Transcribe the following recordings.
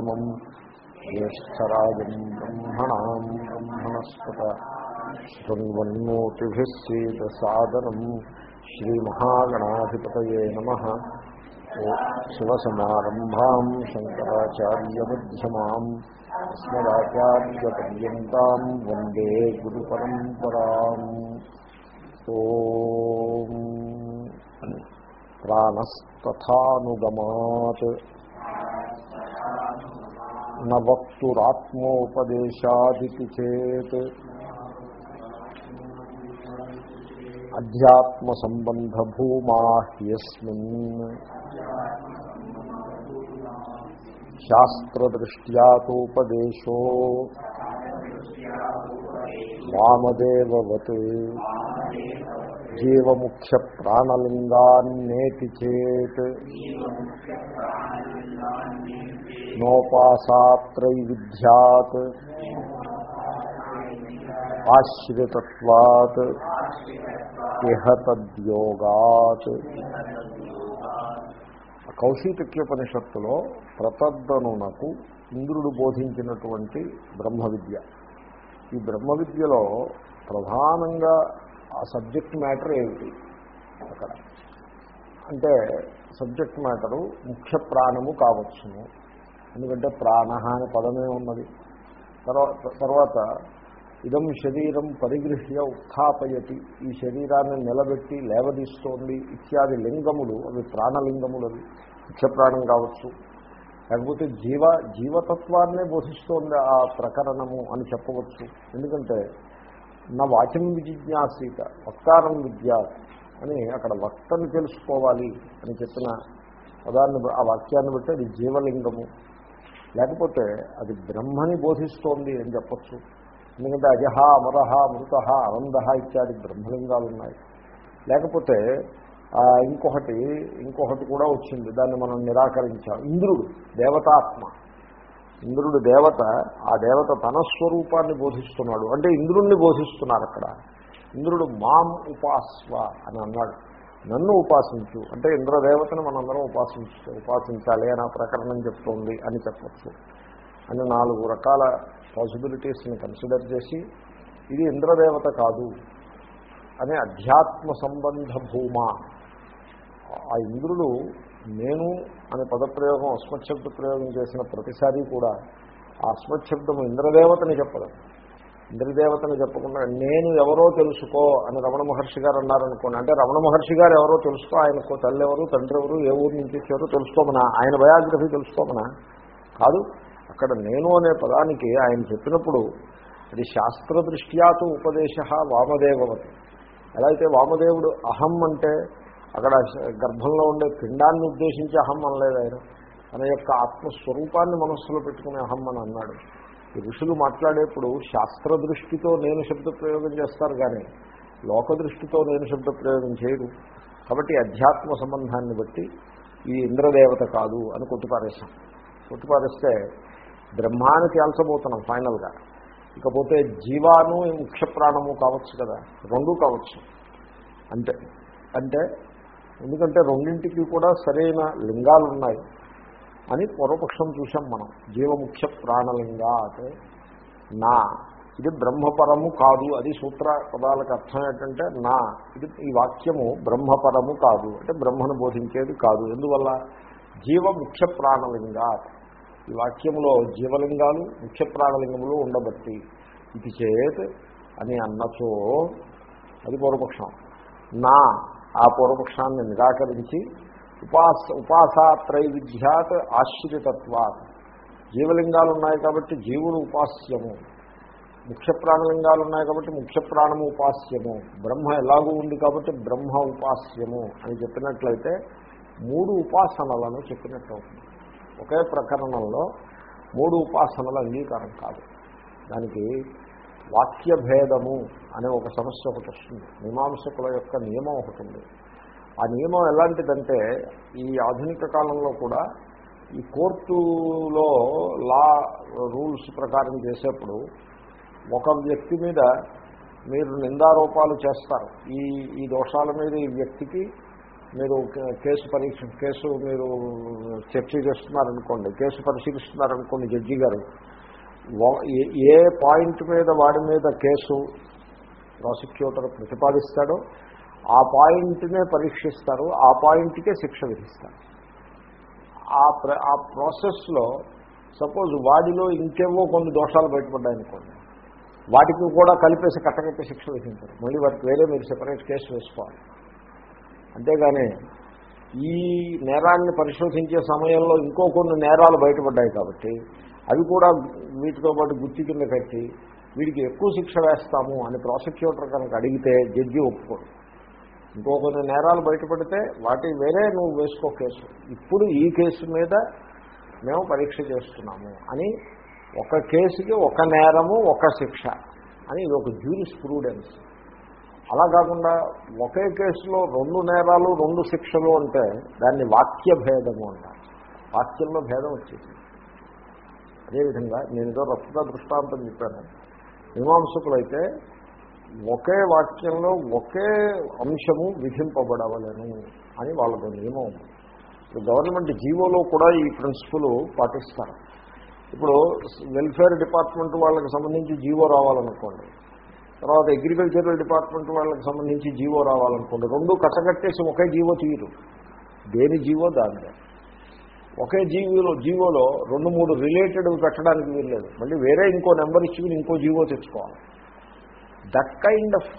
మధ్యమం జ్యేష్టరాజం బ్రహ్మణాం బ్రహ్మణస్పత శృణ్వన్నోతిభిः सीदसादनं श्रीमहागणाधिपतये नमः शिवसमारम्भां शङ्कराचार्यमध्यमाम् अस्मदाचार्यपर्यन्तां वन्दे गुरुपरम्पराम् ॐ प्राणस्तथानुगमात् నవక్తురాత్మోపదేశాదితి చేత్. అధ్యాత్మసంబంధభూమా హ్యస్మిన్ శాస్త్రదృష్ట్యాతోపదేశో వామదేవత్ జీవముఖ్య ప్రాణలింగాన్నేతి చేత్. నోపాసాత్రైవిధ్యాత్ ఆశ్రితత్వాత్ ఇహ తద్యోగాత్ కౌశీతక్యోపనిషత్తులో ప్రతద్దనునకు ఇంద్రుడు బోధించినటువంటి బ్రహ్మ విద్య ఈ బ్రహ్మ విద్యలో ప్రధానంగా ఆ సబ్జెక్ట్ మ్యాటర్ ఏమిటి? అక్కడ. అంటే సబ్జెక్ట్ మ్యాటరు ముఖ్య ప్రాణము కావచ్చును. ఎందుకంటే ప్రాణ అనే పదమే ఉన్నది. తర్వాత తర్వాత ఇదం శరీరం పరిగృహ్య ఉత్థాపయతి. ఈ శరీరాన్ని నిలబెట్టి లేవదీస్తోంది ఇత్యాది లింగములు అవి ప్రాణలింగములు అవి. ముఖ్యప్రాణం కావచ్చు. లేకపోతే జీవ జీవతత్వాన్నే బోధిస్తోంది ఆ ప్రకరణము అని చెప్పవచ్చు. ఎందుకంటే నా వాచం విజిజ్ఞాసీత వక్తారం విద్య అని అక్కడ వక్తను తెలుసుకోవాలి అని చెప్పిన పదాన్ని ఆ వాక్యాన్ని బట్టి అది జీవలింగము. లేకపోతే అది బ్రహ్మని బోధిస్తోంది అని చెప్పచ్చు. ఎందుకంటే అజహ అమరహ మృత ఆనంద ఇత్యాది బ్రహ్మలింగాలు ఉన్నాయి. లేకపోతే ఇంకొకటి ఇంకొకటి కూడా వచ్చింది. దాన్ని మనం నిరాకరించాం. ఇంద్రుడు దేవతాత్మ. ఇంద్రుడు దేవత ఆ దేవత తన స్వరూపాన్ని బోధిస్తున్నాడు. అంటే ఇంద్రుణ్ణి బోధిస్తున్నారు అక్కడ. ఇంద్రుడు మాం ఉపాస్వ అని అన్నాడు. నన్ను ఉపాసించు. అంటే ఇంద్రదేవతను మనందరం ఉపాసించు ఉపాసించాలి అని ఆ ప్రకరణం చెప్తోంది అని చెప్పచ్చు. అని నాలుగు రకాల పాసిబిలిటీస్ని కన్సిడర్ చేసి ఇది ఇంద్రదేవత కాదు. అనే అధ్యాత్మ సంబంధ భూమా. ఆ ఇంద్రుడు నేను అనే పదప్రయోగం అస్మశబ్ద ప్రయోగం చేసిన ప్రతిసారి కూడా ఆ అస్మశబ్దము ఇంద్రదేవతని చెప్పడం. ఇంద్రదేవతను చెప్పకుండా నేను ఎవరో తెలుసుకో అని రమణ మహర్షి గారు అన్నారనుకోండి అంటే రమణ మహర్షి గారు ఎవరో తెలుసుకో ఆయనకు తల్లి ఎవరు తండ్రి ఎవరు ఏ ఊరు నుంచి వచ్చారో తెలుసుకోమనా? ఆయన బయోగ్రఫీ తెలుసుకోమనా? కాదు అక్కడ నేను అనే పదానికి ఆయన చెప్పినప్పుడు అది శాస్త్రదృష్ట్యాతో ఉపదేశ వామదేవవతి. ఎలా అయితే వామదేవుడు అహం అంటే అక్కడ గర్భంలో ఉండే పిండాన్ని ఉద్దేశించి అహం అనలేదు ఆయన. తన యొక్క ఆత్మస్వరూపాన్ని మనస్సులో పెట్టుకునే అహం అని అన్నాడు. ఈ ఋషులు మాట్లాడేప్పుడు శాస్త్ర దృష్టితో నేను శబ్ద ప్రయోగం చేస్తారు కానీ లోక దృష్టితో నేను శబ్ద ప్రయోగం చేయరు కాబట్టి అధ్యాత్మ సంబంధాన్ని బట్టి ఈ ఇంద్రదేవత కాదు అని కొట్టిపారేశాం. కొట్టిపారేస్తే బ్రహ్మాన్ని తేల్చబోతున్నాం ఫైనల్గా. ఇకపోతే జీవాను ముఖ్య ప్రాణము కావచ్చు కదా రెండు కావచ్చు. అంటే అంటే ఎందుకంటే రెండింటికి కూడా సరైన లింగాలు ఉన్నాయి అని పూర్వపక్షం చూసాం మనం. జీవముఖ్య ప్రాణలింగా అంటే నా. ఇది బ్రహ్మపరము కాదు. అది సూత్ర పదాలకు అర్థం ఏంటంటే నా. ఇది ఈ వాక్యము బ్రహ్మపరము కాదు. అంటే బ్రహ్మను బోధించేది కాదు. ఎందువల్ల? జీవ ముఖ్య ప్రాణలింగా. ఈ వాక్యంలో జీవలింగాలు ముఖ్య ప్రాణలింగములు ఉండబట్టి. ఇది చేత్ అని అన్నచో అది పూర్వపక్షం. నా. ఆ పూర్వపక్షాన్ని నిరాకరించి ఉపాస ఉపాసాత్రైవిధ్యాత్ ఆశ్రితత్వాత్. జీవలింగాలు ఉన్నాయి కాబట్టి జీవులు ఉపాస్యము. ముఖ్య ప్రాణలింగాలు ఉన్నాయి కాబట్టి ముఖ్య ప్రాణము ఉపాస్యము. బ్రహ్మ ఎలాగూ ఉంది కాబట్టి బ్రహ్మ ఉపాస్యము అని చెప్పినట్లయితే మూడు ఉపాసనలను చెప్పినట్టు అవుతుంది ఒకే ప్రకరణంలో మూడు ఉపాసనల అంగీకారం కాదు. దానికి వాక్యభేదము అనే ఒక సమస్య ఒకటి వస్తుంది. మీమాంసకుల యొక్క నియమం ఒకటి ఉంది. ఆ నియమం ఎలాంటిదంటే ఈ ఆధునిక కాలంలో కూడా ఈ కోర్టులో లా రూల్స్ ప్రకారం చేసేప్పుడు ఒక వ్యక్తి మీద మీరు నిందారోపాలు చేస్తారు. ఈ ఈ దోషాల మీద ఈ వ్యక్తికి మీరు కేసు పరీక్ష కేసు మీరు చర్చ చేస్తున్నారనుకోండి కేసు పరిశీలిస్తున్నారనుకోండి జడ్జి గారు ఏ- ఏ పాయింట్ మీద వాడి మీద కేసు ప్రాసిక్యూటర్ ప్రతిపాదిస్తాడో ఆ పాయింట్నే పరీక్షిస్తారు ఆ పాయింట్కే శిక్ష విధిస్తారు. ఆ ప్ర ఆ ప్రాసెస్లో సపోజ్ వాడిలో ఇంకేవో కొన్ని దోషాలు బయటపడ్డాయనుకోండి వాటికి కూడా కలిపేసి కట్టకట్టి శిక్ష విధించారు. మళ్ళీ వాటికి వేరే మీరు సెపరేట్ కేసు వేసుకోవాలి. అంతేగాని ఈ నేరాన్ని పరిశోధించే సమయంలో ఇంకో కొన్ని నేరాలు బయటపడ్డాయి కాబట్టి అవి కూడా వీటితో పాటు గుర్తి కింద కట్టి వీడికి ఎక్కువ శిక్ష వేస్తాము అని ప్రాసిక్యూటర్ కనుక అడిగితే జడ్జి ఒప్పుకోడు. ఇంకో కొన్ని నేరాలు బయటపడితే వాటి వేరే నువ్వు వేసుకో కేసు. ఇప్పుడు ఈ కేసు మీద మేము పరీక్ష చేస్తున్నాము అని ఒక కేసుకి ఒక నేరము ఒక శిక్ష అని ఇది ఒక జ్యూరిస్ ప్రూడెన్స్ అలా కాకుండా ఒకే కేసులో రెండు నేరాలు రెండు శిక్షలు అంటే దాన్ని వాక్య భేదము అంటారు. వాక్యంలో భేదం వచ్చేసింది. అదేవిధంగా నేను ఏదో రక్త దృష్టాంతం చెప్పాను. మీమాంసకులైతే ఒకే వాక్యంలో ఒకే అంశము విధింపబడవలను అని వాళ్ళకు నియమం. ఉంది ఇప్పుడు గవర్నమెంట్ జీవోలో కూడా ఈ ప్రిన్సిపల్ పాటిస్తారు. ఇప్పుడు వెల్ఫేర్ డిపార్ట్మెంట్ వాళ్ళకి సంబంధించి జీవో రావాలనుకోండి తర్వాత అగ్రికల్చరల్ డిపార్ట్మెంట్ వాళ్ళకి సంబంధించి జీవో రావాలనుకోండి రెండు కట్టగట్టేసి ఒకే జీవో తీయరు. దేని జీవో? దానిదే. ఒకే జీవోలో జీవోలో రెండు మూడు రిలేటెడ్ పెట్టడానికి వీల్లేదు. మళ్ళీ వేరే ఇంకో నెంబర్ ఇచ్చి ఇంకో జీవో తెచ్చుకోవాలి. దట్ కైండ్ ఆఫ్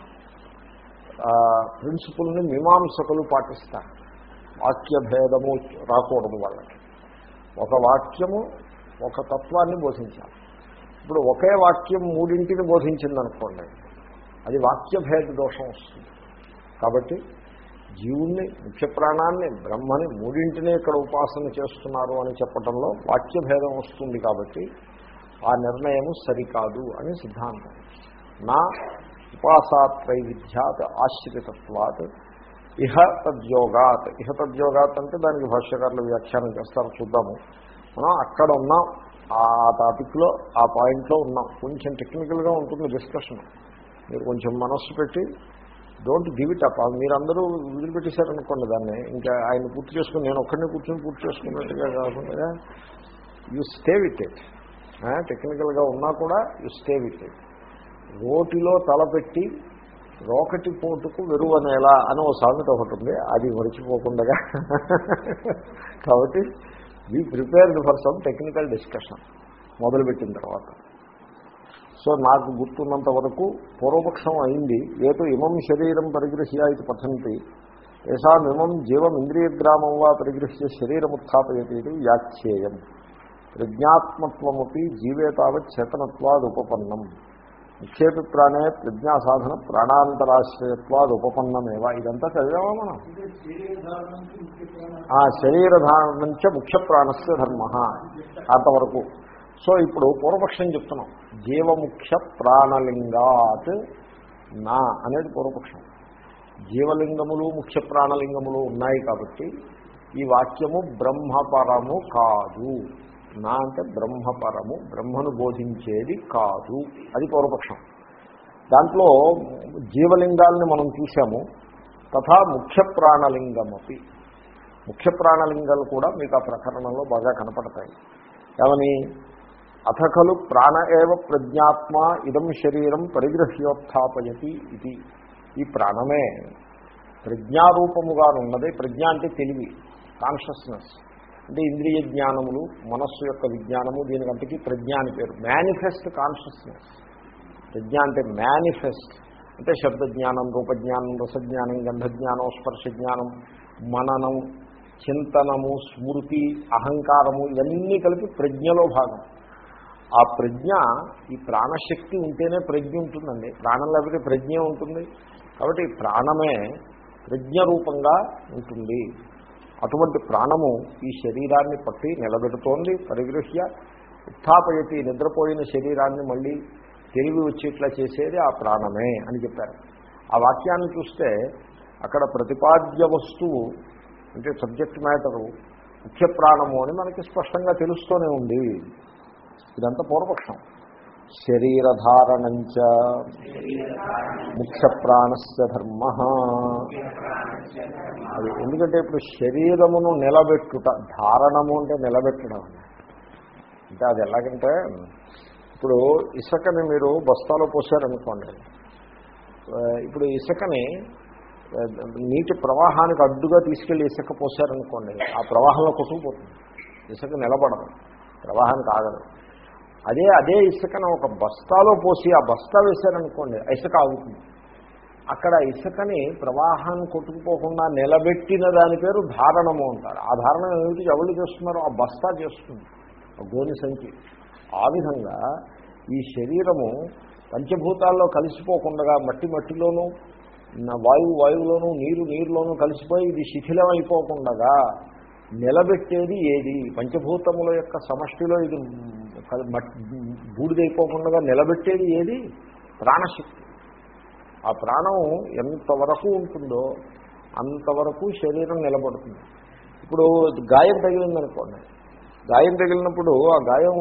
ప్రిన్సిపుల్ని మీమాంసకులు పాటిస్తారు. వాక్య భేదము రాకూడదు వాళ్ళకి. ఒక వాక్యము ఒక తత్వాన్ని బోధించాలి. ఇప్పుడు ఒకే వాక్యం మూడింటిని బోధించిందనుకోండి అది వాక్య భేద దోషం వస్తుంది. కాబట్టి జీవుణ్ణి ముఖ్య ప్రాణాన్ని బ్రహ్మని మూడింటినే ఇక్కడ ఉపాసన చేస్తున్నారు అని చెప్పడంలో వాక్య భేదం వస్తుంది కాబట్టి ఆ నిర్ణయం సరికాదు అని సిద్ధాంతం. నా ఉపాసాత్రైవిధ్యాత్ ఆశ్రితత్వాత్. ఇహ తద్యోగాత్. ఇహ తద్యోగాత్ అంటే దానికి భాష్యకారులు వ్యాఖ్యానం చేస్తారు చూద్దాము. మనం అక్కడ ఉన్నాం ఆ టాపిక్లో ఆ పాయింట్లో ఉన్నాం. కొంచెం టెక్నికల్గా ఉంటుంది డిస్కషన్. మీరు కొంచెం మనస్సు పెట్టి డోంట్ గివ్ ఇట్ అప్. మీరందరూ వదిలిపెట్టేశారనుకోండి దాన్ని. ఇంకా ఆయన పూర్తి చేసుకుని నేను ఒక్కడిని కూర్చొని పూర్తి చేసుకున్నట్టుగా కాకుండా యూ స్టే విత్ ఇట్ టెక్నికల్గా ఉన్నా కూడా యూ స్టే విత్ ఇట్ రోటిలో తలపెట్టి రోకటి పోటుకు వెరువనేలా అని ఓ సామెత ఒకటి ఉంది. అది మరిచిపోకుండా కాబట్టి we prepared for some technical discussion మొదలుపెట్టిన తర్వాత. సో నాకు గుర్తున్నంత వరకు పూర్వపక్షం అయింది. ఏదో ఇమం శరీరం పరిగృహ్య ఇది పఠంతి ఏషామిమం జీవం ఇంద్రియగ్రామం వా పరిగృహ్య శరీరముత్థాపయతి ఇది వ్యాఖ్యేయం. ప్రజ్ఞాత్మత్వమపి జీవే తావత్ ఉపపన్నం. నిక్షేపి ప్రాణే ప్రజ్ఞా సాధన ప్రాణాంతరాశ్రయత్వాద్ ఉపపన్నమేవా. ఇదంతా చదివామా మనం? ఆ శరీరధారణ నుంచే ముఖ్య ప్రాణస్య ధర్మ అంతవరకు. సో ఇప్పుడు పూర్వపక్షం చెప్తున్నాం. జీవముఖ్య ప్రాణలింగాత్ నా అనేది పూర్వపక్షం. జీవలింగములు ముఖ్య ప్రాణలింగములు ఉన్నాయి కాబట్టి ఈ వాక్యము బ్రహ్మపరము కాదు. నా అంటే బ్రహ్మపరము బ్రహ్మను బోధించేది కాదు. అది పూర్వపక్షం. దాంట్లో జీవలింగాల్ని మనం చూసాము తథా ముఖ్య ప్రాణలింగమపి ముఖ్య ప్రాణలింగాలు కూడా మీకు ఆ ప్రకరణంలో బాగా కనపడతాయి. ఏమని? అథకలు ప్రాణ ఏవ ప్రజ్ఞాత్మ ఇదం శరీరం పరిగృహ్యోత్థాపయతి ఇది. ఈ ప్రాణమే ప్రజ్ఞారూపముగానున్నది. ప్రజ్ఞ అంటే తెలివి కాన్షియస్నెస్ అంటే ఇంద్రియ జ్ఞానములు మనస్సు యొక్క విజ్ఞానము దీనికంతకీ ప్రజ్ఞ అని పేరు. మేనిఫెస్ట్ కాన్షియస్నెస్ ప్రజ్ఞ అంటే మేనిఫెస్ట్ అంటే శబ్దజ్ఞానం రూపజ్ఞానం రసజ్ఞానం గంధజ్ఞానం స్పర్శ జ్ఞానం మననం చింతనము స్మృతి అహంకారము ఇవన్నీ కలిపి ప్రజ్ఞలో భాగం. ఆ ప్రజ్ఞ ఈ ప్రాణశక్తి ఉంటేనే ప్రజ్ఞ ఉంటుందండి. ప్రాణం లేకపోతే ప్రజ్ఞ ఉంటుంది. కాబట్టి ప్రాణమే ప్రజ్ఞ రూపంగా ఉంటుంది. అటువంటి ప్రాణము ఈ శరీరాన్ని పట్టి నిలబెడుతోంది పరిగృహ్య ఉత్థాపయతి నిద్రపోయిన శరీరాన్ని మళ్ళీ తెలివి వచ్చేట్లా చేసేది ఆ ప్రాణమే అని చెప్పారు. ఆ వాక్యాన్ని చూస్తే అక్కడ ప్రతిపాద్య వస్తువు అంటే సబ్జెక్ట్ మ్యాటరు ముఖ్య ప్రాణము అని మనకి స్పష్టంగా తెలుస్తూనే ఉంది. ఇదంతా పూర్వపక్షం. శరీరధారణంచ ముఖ్య ప్రాణస్య ధర్మ. అది ఎందుకంటే ఇప్పుడు శరీరమును నిలబెట్టుట ధారణము అంటే నిలబెట్టడం అంటే అది ఎలాగంటే ఇప్పుడు ఇసుకని మీరు బస్తాలో పోసారనుకోండి ఇప్పుడు ఇసుకని నీటి ప్రవాహానికి అడ్డుగా తీసుకెళ్ళి ఇసుక పోసారనుకోండి ఆ ప్రవాహంలో కొట్టుకుపోతుంది. ఇసుక నిలబడదు ప్రవాహానికి ఆగదు. అదే అదే ఇసుకను ఒక బస్తాలో పోసి ఆ బస్తా వేశారనుకోండి ఇసుక అవుతుంది అక్కడ ఇసుకని ప్రవాహాన్ని కొట్టుకుపోకుండా నిలబెట్టిన దాని పేరు ధారణము అంటారు. ఆ ధారణ ఏమిటి? ఎవరు చేస్తున్నారో? ఆ బస్తా చేస్తుంది. ఆ గోని సంచి. ఆ విధంగా ఈ శరీరము పంచభూతాల్లో కలిసిపోకుండా మట్టి మట్టిలోనూ వాయువు వాయువులోనూ నీరు నీరులోనూ కలిసిపోయి ఇది శిథిలం అయిపోకుండా నిలబెట్టేది ఏది? పంచభూతముల యొక్క సమష్టిలో ఇది బూడిదైపోకుండా నిలబెట్టేది ఏది? ప్రాణశక్తి. ఆ ప్రాణం ఎంతవరకు ఉంటుందో అంతవరకు శరీరం నిలబడుతుంది. ఇప్పుడు గాయం తగిలిందనుకోండి. గాయం తగిలినప్పుడు ఆ గాయం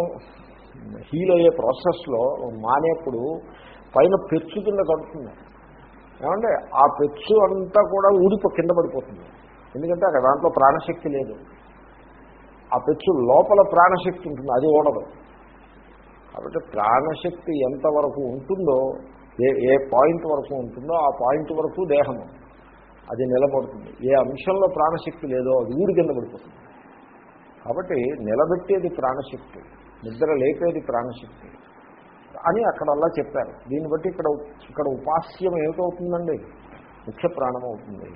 హీల్ అయ్యే ప్రాసెస్లో మానేప్పుడు పైన పెచ్చు కింద కడుతుంది. ఏమంటే ఆ పెచ్చు అంతా కూడా ఊడిపో కింద పడిపోతుంది. ఎందుకంటే అక్కడ దాంట్లో ప్రాణశక్తి లేదు. ఆ పెచ్చు లోపల ప్రాణశక్తి ఉంటుంది అది ఓడదు. కాబట్టి ప్రాణశక్తి ఎంతవరకు ఉంటుందో ఏ ఏ పాయింట్ వరకు ఉంటుందో ఆ పాయింట్ వరకు దేహము అది నిలబడుతుంది. ఏ అంశంలో ప్రాణశక్తి లేదో అది ఊడి కింద పడిపోతుంది. కాబట్టి నిలబెట్టేది ప్రాణశక్తి నిద్ర లేపేది ప్రాణశక్తి అని అక్కడ అలా చెప్పారు. దీన్ని బట్టి ఇక్కడ ఇక్కడ ఉపాస్యం ఏమిటవుతుందండి? ముఖ్య ప్రాణం అవుతుంది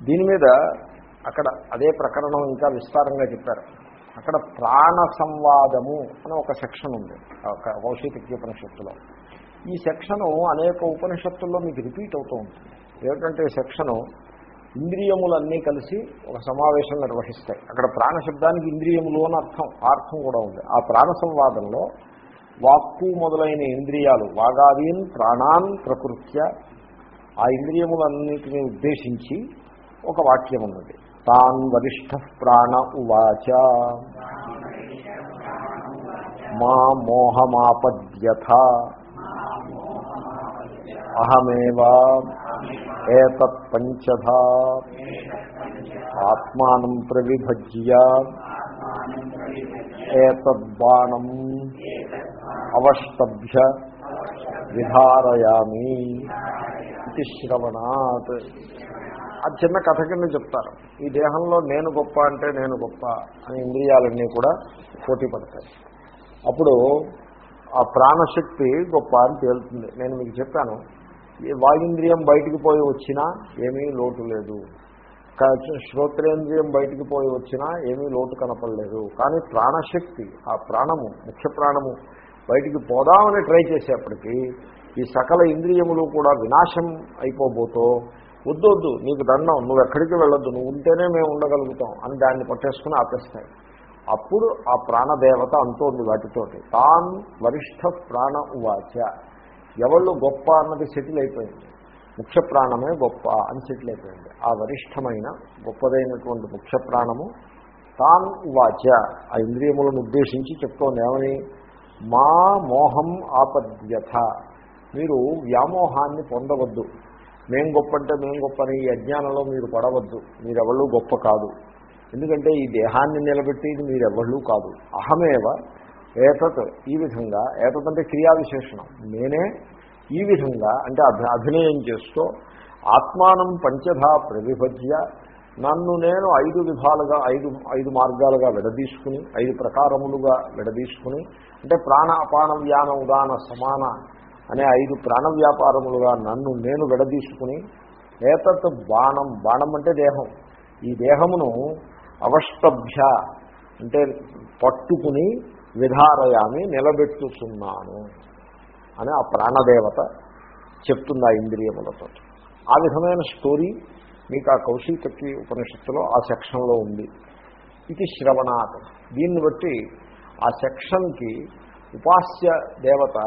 దీని మీద అక్కడ అదే ప్రకరణం ఇంకా విస్తారంగా చెప్పారు. అక్కడ ప్రాణ సంవాదము అని ఒక సెక్షన్ ఉంది ఒక ఉపనిషత్తులో ఈ సెక్షను అనేక ఉపనిషత్తుల్లో మీకు రిపీట్ అవుతూ ఉంటుంది. ఏమిటంటే సెక్షను ఇంద్రియములన్నీ కలిసి ఒక సమావేశం నిర్వహిస్తాయి. అక్కడ ప్రాణశబ్దానికి ఇంద్రియములు అని అర్థం అర్థం కూడా ఉంది. ఆ ప్రాణ సంవాదంలో వాక్కు మొదలైన ఇంద్రియాలు వాగాదీన్ ప్రాణాన్ ప్రకృత్య ఆ ఇంద్రియములన్నిటిని ఉద్దేశించి ఒక వాక్యం ఉన్నది. తాన్ వరిష్ఠ ప్రాణ ఉవాచ. మా మోహమాపద్యథ. అహమేవా ఏతత్ పంచధా. ఆత్మానం ప్రవిభజ్య. ఏతద్బాణం అవష్టభ్య విధారయామి. ఇది శ్రవణాత్. ఆ చిన్న కథ కింద చెప్తారు. ఈ దేహంలో నేను గొప్ప అంటే నేను గొప్ప అని ఇంద్రియాలన్నీ కూడా పోటీ పడతాయి అప్పుడు ఆ ప్రాణశక్తి గొప్ప అని తేలుతుంది. నేను మీకు చెప్పాను ఈ బయటికి పోయి వచ్చినా ఏమీ లోటు లేదు. శ్రోత్రేంద్రియం బయటికి పోయి వచ్చినా ఏమీ లోటు కనపడలేదు. కానీ ప్రాణశక్తి ఆ ప్రాణము ముఖ్య ప్రాణము బయటికి పోదామని ట్రై చేసేప్పటికీ ఈ సకల ఇంద్రియములు కూడా వినాశం అయిపోబోతో వద్దు వద్దు నీకు దండం నువ్వు ఎక్కడికి వెళ్ళొద్దు నువ్వు ఉంటేనే మేము ఉండగలుగుతాం అని దాన్ని పట్టేసుకుని ఆపేస్తాయి. అప్పుడు ఆ ప్రాణదేవత అంటోంది వాటితోటి. తాన్ వరిష్ఠ ప్రాణ ఉవాచ. ఎవళ్ళు గొప్ప అన్నది సెటిల్ అయిపోయింది. ముఖ్య ప్రాణమే గొప్ప అని సెటిల్ అయిపోయింది. ఆ వరిష్టమైన గొప్పదైనటువంటి ముఖ్య ప్రాణము తాన్ ఉవాచ. ఆ ఇంద్రియములను ఉద్దేశించి చెప్తోంది ఏమని? మా మోహం ఆపద్యథ. మీరు వ్యామోహాన్ని పొందవద్దు. మేం గొప్ప అంటే మేం గొప్ప అని ఈ అజ్ఞానంలో మీరు పడవద్దు. మీరెవళ్ళు గొప్ప కాదు. ఎందుకంటే ఈ దేహాన్ని నిలబెట్టేది మీరెవళ్ళు కాదు. అహమేవ ఏతత్ ఈ విధంగా ఏతత్ అంటే క్రియా విశేషణం నేనే ఈ విధంగా అంటే అభి అభినయం చేస్తూ ఆత్మానం పంచధా ప్రవిభజ్య నన్ను నేను ఐదు విధాలుగా ఐదు ఐదు మార్గాలుగా విడదీసుకుని ఐదు ప్రకారములుగా విడదీసుకుని అంటే ప్రాణ అపాన వ్యాన ఉదాన సమాన అనే ఐదు ప్రాణ వ్యాపారములుగా నన్ను నేను విడదీసుకుని ఏతత్ బాణం బాణం అంటే దేహం. ఈ దేహమును అవష్టభ్య అంటే పట్టుకుని విధారయాన్ని నిలబెట్టుతున్నాను అని ఆ ప్రాణదేవత చెప్తుంది ఆ ఇంద్రియములతో. ఆ విధమైన స్టోరీ మీకు ఆ కౌశికకి ఉపనిషత్తులో ఆ సెక్షన్లో ఉంది. ఇది శ్రవణాథం దీన్ని బట్టి ఆ సెక్షన్కి ఉపాస్య దేవత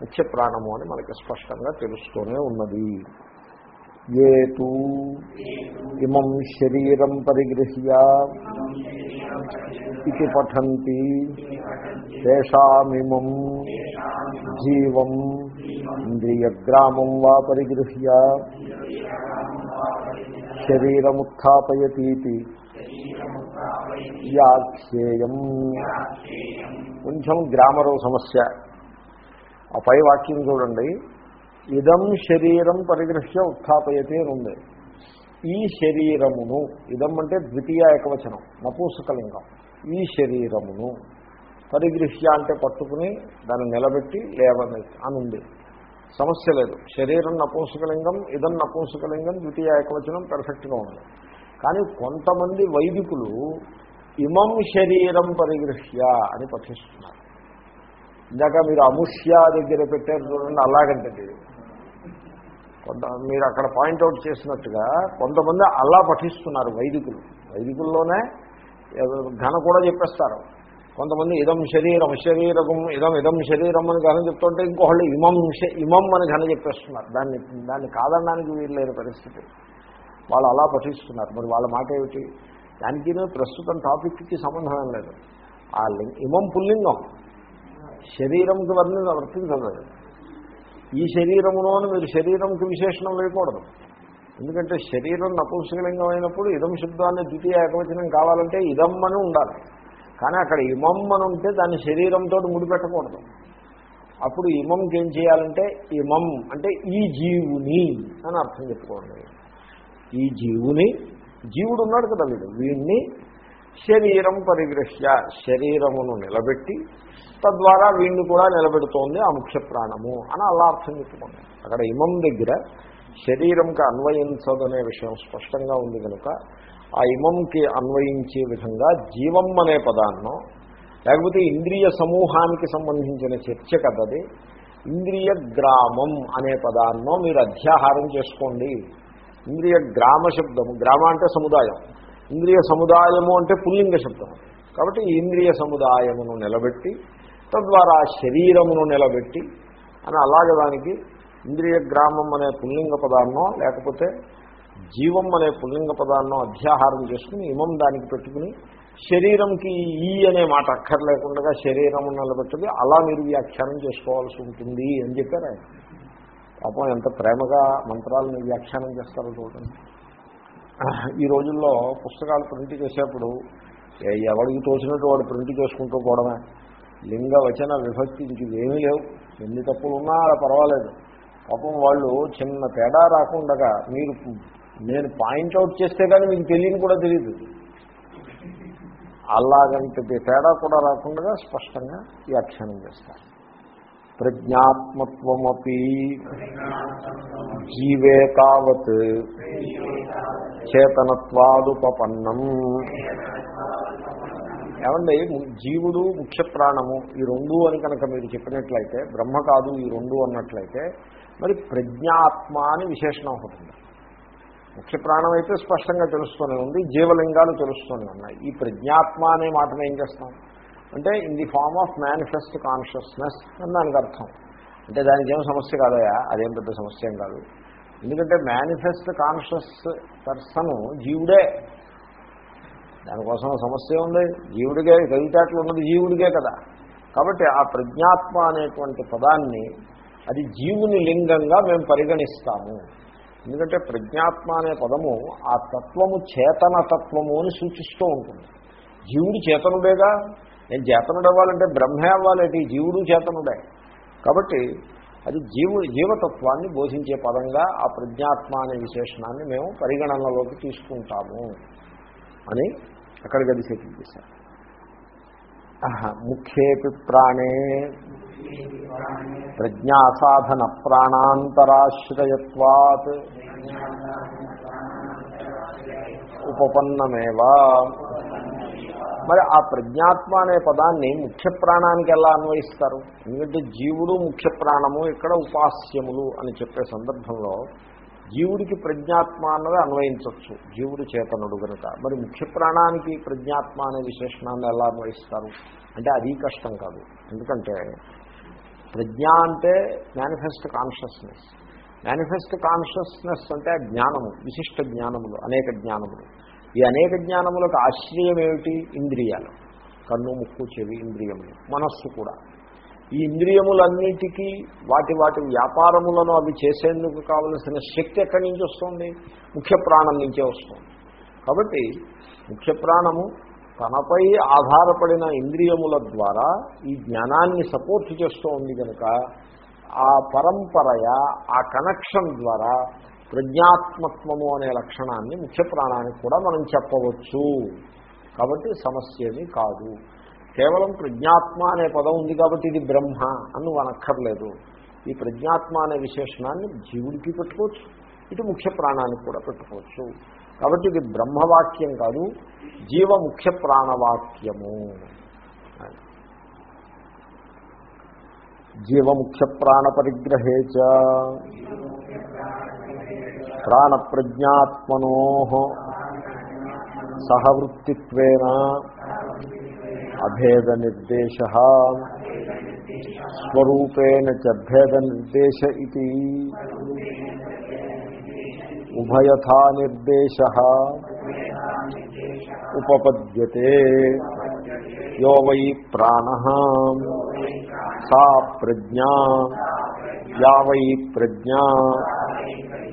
ముఖ్య ప్రాణము అని మనకి స్పష్టంగా తెలుస్తూనే ఉన్నది. ఏతు ఇమం శరీరం పరిగృహ్య ఇది పఠంతి. తేషామిమం జీవం ఇంద్రియగ్రామం వా పరిగృహ్య శరీరముత్పయతీతి వ్యాఖ్యేయం కొంచెం గ్రామరు సమస్య. ఆ పై వాక్యం చూడండి. ఇదం శరీరం పరిగృహ్య ఉత్థాపయతే ఉంది. ఈ శరీరమును ఇదం అంటే ద్వితీయ ఏకవచనం నపూసకలింగం. ఈ శరీరమును పరిగృహ్య అంటే పట్టుకుని దాన్ని నిలబెట్టి లేవని అని ఉంది. సమస్య లేదు. శరీరం నపూంసకలింగం ఇదం నపూంసకలింగం ద్వితీయ ఏకవచనం పెర్ఫెక్ట్గా ఉంది. కానీ కొంతమంది వైదికులు ఇమం శరీరం పరిగృహ్య అని పఠిస్తున్నారు. ఇందాక మీరు అముష్య దగ్గర పెట్టారు చూడండి అలాగంటే కొంత మీరు అక్కడ పాయింట్అవుట్ చేసినట్టుగా కొంతమంది అలా పఠిస్తున్నారు వైదికులు. వైదికుల్లోనే ఘన కూడా చెప్పేస్తారు. కొంతమంది ఇదం శరీరం శరీరకం ఇదం ఇదం శరీరం అని ఘన చెప్తుంటే ఇంకొకళ్ళు ఇమం ఇమం అని ఘన చెప్పేస్తున్నారు. దాన్ని దాన్ని కాదనడానికి వీల్లేని పరిస్థితి. వాళ్ళు అలా పఠిస్తున్నారు. మరి వాళ్ళ మాట ఏమిటి? దానికి ప్రస్తుతం టాపిక్కి సంబంధం ఏం లేదు. ఆ లింగ ఇమం పుల్లింగం. శరీరంకి వర్ణి వర్తించదు. ఈ శరీరమును అని మీరు శరీరంకి విశేషణం వేయకూడదు. ఎందుకంటే శరీరం నపుంసకలింగం అయినప్పుడు ఇదం శబ్దాన్ని ద్వితీయ ఏకవచనం కావాలంటే ఇదం అని ఉండాలి. కానీ అక్కడ ఇమం అని ఉంటే దాన్ని శరీరంతో ముడిపెట్టకూడదు. అప్పుడు ఇమంకి ఏం చేయాలంటే ఇమం అంటే ఈ జీవుని అని అర్థం చెప్పుకోండి. ఈ జీవుని జీవుడు ఉన్నాడు కదా వీడు వీడిని శరీరం పరిగ్రహ్య శరీరమును నిలబెట్టి తద్వారా వీణ్ణి కూడా నిలబెడుతోంది ఆ ముఖ్య ప్రాణము అని అలా అర్థం చెప్పుకోండి అక్కడ ఇమం దగ్గర శరీరంకి అన్వయించదనే విషయం స్పష్టంగా ఉంది కనుక ఆ ఇమంకి అన్వయించే విధంగా జీవం అనే పదాన్నో లేకపోతే ఇంద్రియ సమూహానికి సంబంధించిన చర్చ కదది ఇంద్రియ గ్రామం అనే పదాన్నో మీరు అధ్యాహారం చేసుకోండి. ఇంద్రియ గ్రామ శబ్దము గ్రామ అంటే సముదాయం. ఇంద్రియ సముదాయము అంటే పుల్లింగ శబ్దం. కాబట్టి ఇంద్రియ సముదాయమును నిలబెట్టి తద్వారా శరీరమును నిలబెట్టి అని అలాగే దానికి ఇంద్రియ గ్రామం అనే పుల్లింగ పదాన్నో లేకపోతే జీవం అనే పుల్లింగ పదాన్నో అధ్యాహారం చేసుకుని ఇమం దానికి పెట్టుకుని శరీరంకి ఈ అనే మాట అక్కర్లేకుండా శరీరము నిలబెట్టుకుని అలా మీరు వ్యాఖ్యానం చేసుకోవాల్సి ఉంటుంది అని చెప్పారు ఆయన. పాపం ఎంత ప్రేమగా మంత్రాలను వ్యాఖ్యానం చేస్తారో చూడండి. ఈ రోజుల్లో పుస్తకాలు ప్రింట్ చేసేప్పుడు ఎవరికి తోచినట్టు వాడు ప్రింట్ చేసుకుంటూ పోవడమే. లింగ వచన విభక్తి ఇంక ఏమీ లేవు. ఎన్ని తప్పులు ఉన్నా అలా పర్వాలేదు. పాపం వాళ్ళు చిన్న తేడా రాకుండా మీరు నేను పాయింట్అవుట్ చేస్తే కానీ మీకు తెలియని కూడా తెలియదు. అలాగంటే తేడా కూడా రాకుండా స్పష్టంగా వ్యాఖ్యానం చేస్తారు. ప్రజ్ఞాత్మత్వమపి జీవే తావత్ చేతనత్వాదుపన్నం ఏమండి జీవుడు ముఖ్య ప్రాణము. ఈ రెండు అని కనుక మీరు చెప్పినట్లయితే బ్రహ్మ కాదు ఈ రెండు అన్నట్లయితే మరి ప్రజ్ఞాత్మ అని విశేషణం అవుతుంది ముఖ్య ప్రాణం అయితే స్పష్టంగా తెలుస్తూనే ఉంది జీవలింగాలు తెలుస్తూనే ఉన్నాయి. ఈ ప్రజ్ఞాత్మ అనే మాటను ఏం చేస్తాం? అంటే in the form of manifest consciousness అని దానికి అర్థం. అంటే దానికి ఏం సమస్య కాదయా అదేం పెద్ద సమస్య ఏం కాదు. ఎందుకంటే మేనిఫెస్ట్ కాన్షియస్ పర్సన్ జీవుడే. దానికోసం సమస్య ఉంది. జీవుడిగే తెలివితేటలు ఉన్నది జీవుడిగే కదా. కాబట్టి ఆ ప్రజ్ఞాత్మ అనేటువంటి పదాన్ని అది జీవుని లింగంగా మేము పరిగణిస్తాము. ఎందుకంటే ప్రజ్ఞాత్మ అనే పదము ఆ తత్వము చేతన తత్వము అని సూచిస్తూ ఉంటుంది. జీవుడు చేతనుడేగా? నేను చేతనుడు అవ్వాలంటే బ్రహ్మే అవ్వాలంటే జీవుడు చేతనుడే. కాబట్టి అది జీవు జీవతత్వాన్ని బోధించే పదంగా ఆ ప్రజ్ఞాత్మ అనే విశేషణాన్ని మేము పరిగణనలోకి తీసుకుంటాము అని అక్కడికి అది సెటిల్ చేశారు. ముఖ్యేపి ప్రాణే ప్రజ్ఞాసాధన ప్రాణాంతరాశ్రయత్వాత్ ఉపపన్నమేవా. మరి ఆ ప్రజ్ఞాత్మ అనే పదాన్ని ముఖ్య ప్రాణానికి ఎలా అన్వయిస్తారు? ఎందుకంటే జీవుడు ముఖ్య ప్రాణము ఇక్కడ ఉపాస్యములు అని చెప్పే సందర్భంలో జీవుడికి ప్రజ్ఞాత్మ అన్నది అన్వయించవచ్చు జీవుడు చేతనుడు కనుక మరి ముఖ్య ప్రాణానికి ప్రజ్ఞాత్మ అనే విశేషణాన్ని ఎలా అన్వయిస్తారు? అంటే అది కష్టం కాదు. ఎందుకంటే ప్రజ్ఞ అంటే మేనిఫెస్ట్ కాన్షియస్నెస్ మేనిఫెస్ట్ కాన్షియస్నెస్ అంటే జ్ఞానము విశిష్ట జ్ఞానములు అనేక జ్ఞానములు. ఈ అనేక జ్ఞానములకు ఆశ్రయం ఏమిటి? ఇంద్రియాలు. కన్ను ముక్కు చెవి ఇంద్రియములు. మనస్సు కూడా. ఈ ఇంద్రియములన్నిటికీ వాటి వాటి వ్యాపారములను అవి చేసేందుకు కావలసిన శక్తి ఎక్కడి నుంచి వస్తుంది? ముఖ్య ప్రాణం నుంచే వస్తుంది. కాబట్టి ముఖ్య ప్రాణము తనపై ఆధారపడిన ఇంద్రియముల ద్వారా ఈ జ్ఞానాన్ని సపోర్ట్ చేస్తూ ఉంది కనుక ఆ పరంపరయ ఆ కనెక్షన్ ద్వారా ప్రజ్ఞాత్మత్వము అనే లక్షణాన్ని ముఖ్య ప్రాణానికి కూడా మనం చెప్పవచ్చు. కాబట్టి సమస్యమీ కాదు. కేవలం ప్రజ్ఞాత్మ అనే పదం ఉంది కాబట్టి ఇది బ్రహ్మ అని అనక్కర్లేదు. ఈ ప్రజ్ఞాత్మ అనే విశేషణాన్ని జీవుడికి పెట్టుకోవచ్చు. ఇటు ముఖ్య ప్రాణానికి కూడా పెట్టుకోవచ్చు. కాబట్టి ఇది బ్రహ్మవాక్యం కాదు జీవ ముఖ్య ప్రాణవాక్యము జీవముఖ్య ప్రాణ పరిగ్రహే చ ప్రాణప్రజ్ఞాత్మనో సహవృత్తిత్వేన అభేద నిర్దేశ స్వరూపేణ చ భేద నిర్దేశ ఇది ఉభయథా నిర్దేశ ఉపపద్యతే యో వై ప్రాణ సా ప్రజ్ఞా